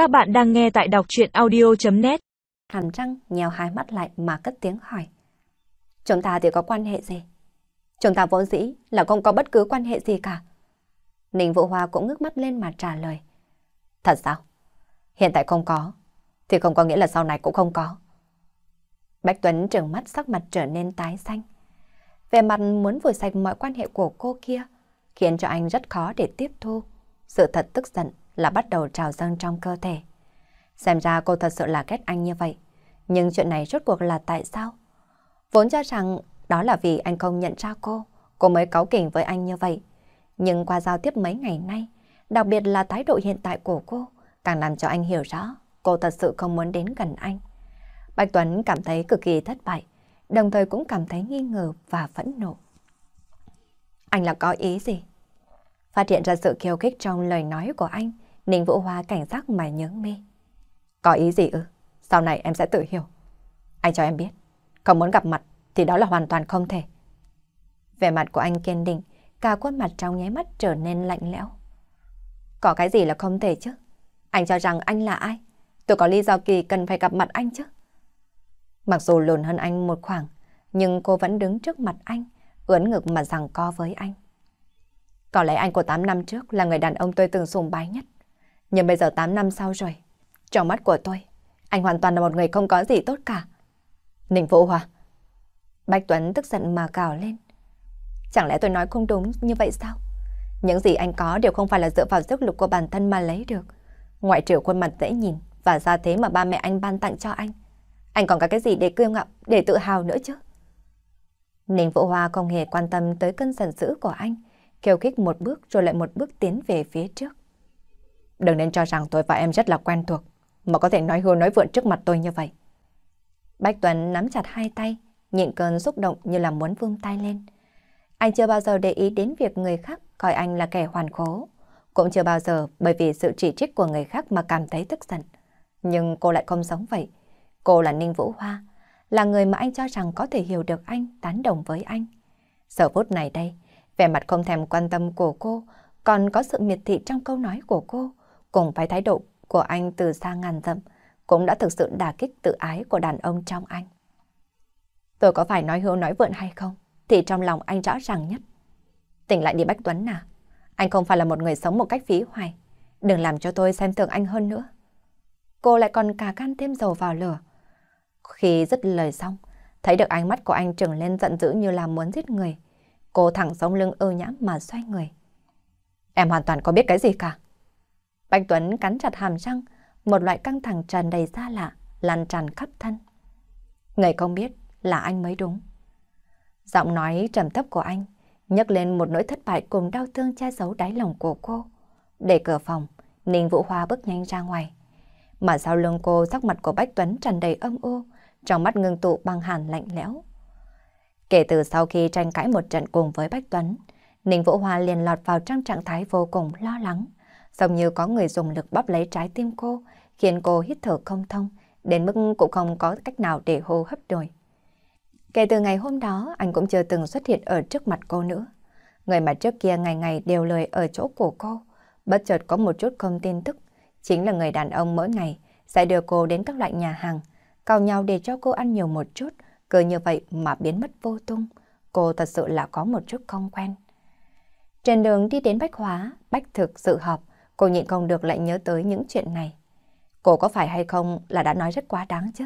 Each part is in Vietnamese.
Các bạn đang nghe tại đọc chuyện audio.net Hàm răng nhèo hai mắt lại mà cất tiếng hỏi. Chúng ta thì có quan hệ gì? Chúng ta vốn dĩ là không có bất cứ quan hệ gì cả. Ninh Vũ Hoa cũng ngước mắt lên mà trả lời. Thật sao? Hiện tại không có, thì không có nghĩa là sau này cũng không có. Bách Tuấn trừng mắt sắc mặt trở nên tái xanh. Về mặt muốn vùi sạch mọi quan hệ của cô kia, khiến cho anh rất khó để tiếp thu. Sự thật tức giận là bắt đầu trào dâng trong cơ thể. Xem ra cô thật sự là ghét anh như vậy. Nhưng chuyện này rốt cuộc là tại sao? Vốn cho rằng đó là vì anh không nhận ra cô, cô mới cáu kỉnh với anh như vậy. Nhưng qua giao tiếp mấy ngày nay, đặc biệt là thái độ hiện tại của cô, càng làm cho anh hiểu rõ cô thật sự không muốn đến gần anh. Bạch Tuấn cảm thấy cực kỳ thất bại, đồng thời cũng cảm thấy nghi ngờ và phẫn nộ. Anh là có ý gì? Phát hiện ra sự khiêu khích trong lời nói của anh, Ninh Vũ Hoa cảnh giác mà nhớ mi. Có ý gì ư? Sau này em sẽ tự hiểu. Anh cho em biết, không muốn gặp mặt thì đó là hoàn toàn không thể. Vẻ mặt của anh kiên định, cả khuôn mặt trong nháy mắt trở nên lạnh lẽo. Có cái gì là không thể chứ? Anh cho rằng anh là ai? Tôi có lý do kỳ cần phải gặp mặt anh chứ? Mặc dù lùn hơn anh một khoảng, nhưng cô vẫn đứng trước mặt anh, ướn ngực mà rằng co với anh. Có lẽ anh của 8 năm trước là người đàn ông tôi từng sùng bái nhất. Nhưng bây giờ 8 năm sau rồi, trong mắt của tôi, anh hoàn toàn là một người không có gì tốt cả. Ninh Vũ Hòa. Bách Tuấn tức giận mà cào lên. Chẳng lẽ tôi nói không đúng như vậy sao? Những gì anh có đều không phải là dựa vào sức lực của bản thân mà lấy được. Ngoại trừ khuôn mặt dễ nhìn và ra thế mà ba mẹ anh ban tặng cho anh. Anh còn có cái gì để kiêu ngạo, để tự hào nữa chứ? Ninh Vũ Hoa không hề quan tâm tới cơn giận dữ của anh, kêu khích một bước rồi lại một bước tiến về phía trước. Đừng nên cho rằng tôi và em rất là quen thuộc, mà có thể nói hưu nói vượn trước mặt tôi như vậy. Bách Tuấn nắm chặt hai tay, nhịn cơn xúc động như là muốn vươn tay lên. Anh chưa bao giờ để ý đến việc người khác coi anh là kẻ hoàn khố. Cũng chưa bao giờ bởi vì sự chỉ trích của người khác mà cảm thấy tức giận. Nhưng cô lại không giống vậy. Cô là Ninh Vũ Hoa, là người mà anh cho rằng có thể hiểu được anh, tán đồng với anh. Giờ phút này đây, vẻ mặt không thèm quan tâm của cô, còn có sự miệt thị trong câu nói của cô, cùng với thái độ của anh từ xa ngàn dặm, cũng đã thực sự đả kích tự ái của đàn ông trong anh. Tôi có phải nói hưu nói vượn hay không? Thì trong lòng anh rõ ràng nhất. Tỉnh lại đi Bách Tuấn nào. Anh không phải là một người sống một cách phí hoài. Đừng làm cho tôi xem thường anh hơn nữa. Cô lại còn cà can thêm dầu vào lửa. Khi dứt lời xong, thấy được ánh mắt của anh trừng lên giận dữ như là muốn giết người. Cô thẳng sống lưng ưu nhãm mà xoay người. Em hoàn toàn có biết cái gì cả. Bạch Tuấn cắn chặt hàm răng, một loại căng thẳng tràn đầy xa lạ, lan tràn khắp thân. Người không biết là anh mới đúng. Giọng nói trầm thấp của anh nhấc lên một nỗi thất bại cùng đau thương che giấu đáy lòng của cô. Để cửa phòng, Ninh Vũ Hoa bước nhanh ra ngoài. Mà sau lưng cô sắc mặt của Bách Tuấn tràn đầy âm u, trong mắt ngưng tụ băng hàn lạnh lẽo. Kể từ sau khi tranh cãi một trận cùng với Bách Tuấn, Ninh Vũ Hoa liền lọt vào trong trạng thái vô cùng lo lắng, giống như có người dùng lực bóp lấy trái tim cô, khiến cô hít thở không thông, đến mức cũng không có cách nào để hô hấp nổi. Kể từ ngày hôm đó, anh cũng chưa từng xuất hiện ở trước mặt cô nữa. Người mà trước kia ngày ngày đều lời ở chỗ của cô, bất chợt có một chút không tin tức, chính là người đàn ông mỗi ngày sẽ đưa cô đến các loại nhà hàng, cào nhau để cho cô ăn nhiều một chút, cứ như vậy mà biến mất vô tung. Cô thật sự là có một chút không quen. Trên đường đi đến Bách Hóa, Bách thực sự họp, cô nhịn không được lại nhớ tới những chuyện này. Cô có phải hay không là đã nói rất quá đáng chứ?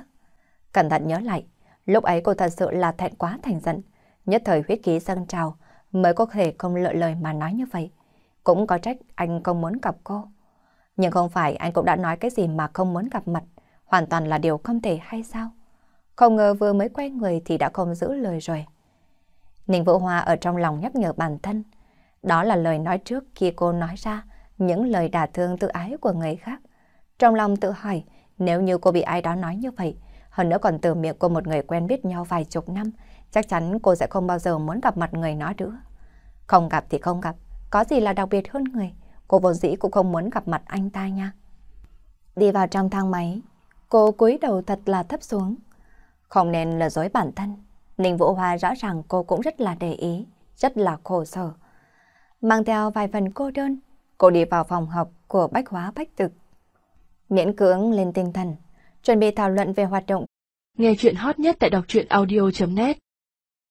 Cẩn thận nhớ lại, lúc ấy cô thật sự là thẹn quá thành giận. Nhất thời huyết khí dâng trào mới có thể không lựa lời mà nói như vậy. Cũng có trách anh không muốn gặp cô. Nhưng không phải anh cũng đã nói cái gì mà không muốn gặp mặt, hoàn toàn là điều không thể hay sao? Không ngờ vừa mới quay người thì đã không giữ lời rồi. Ninh Vũ Hoa ở trong lòng nhắc nhở bản thân. Đó là lời nói trước khi cô nói ra những lời đả thương tự ái của người khác. Trong lòng tự hỏi, nếu như cô bị ai đó nói như vậy, hơn nữa còn từ miệng của một người quen biết nhau vài chục năm, chắc chắn cô sẽ không bao giờ muốn gặp mặt người nói nữa. Không gặp thì không gặp, có gì là đặc biệt hơn người, cô vốn dĩ cũng không muốn gặp mặt anh ta nha. Đi vào trong thang máy, cô cúi đầu thật là thấp xuống. Không nên là dối bản thân, Ninh Vũ Hoa rõ ràng cô cũng rất là để ý, rất là khổ sở. Mang theo vài phần cô đơn, cô đi vào phòng học của Bách Hóa Bách Thực. Miễn cưỡng lên tinh thần, chuẩn bị thảo luận về hoạt động. Nghe chuyện hot nhất tại đọc truyện audio.net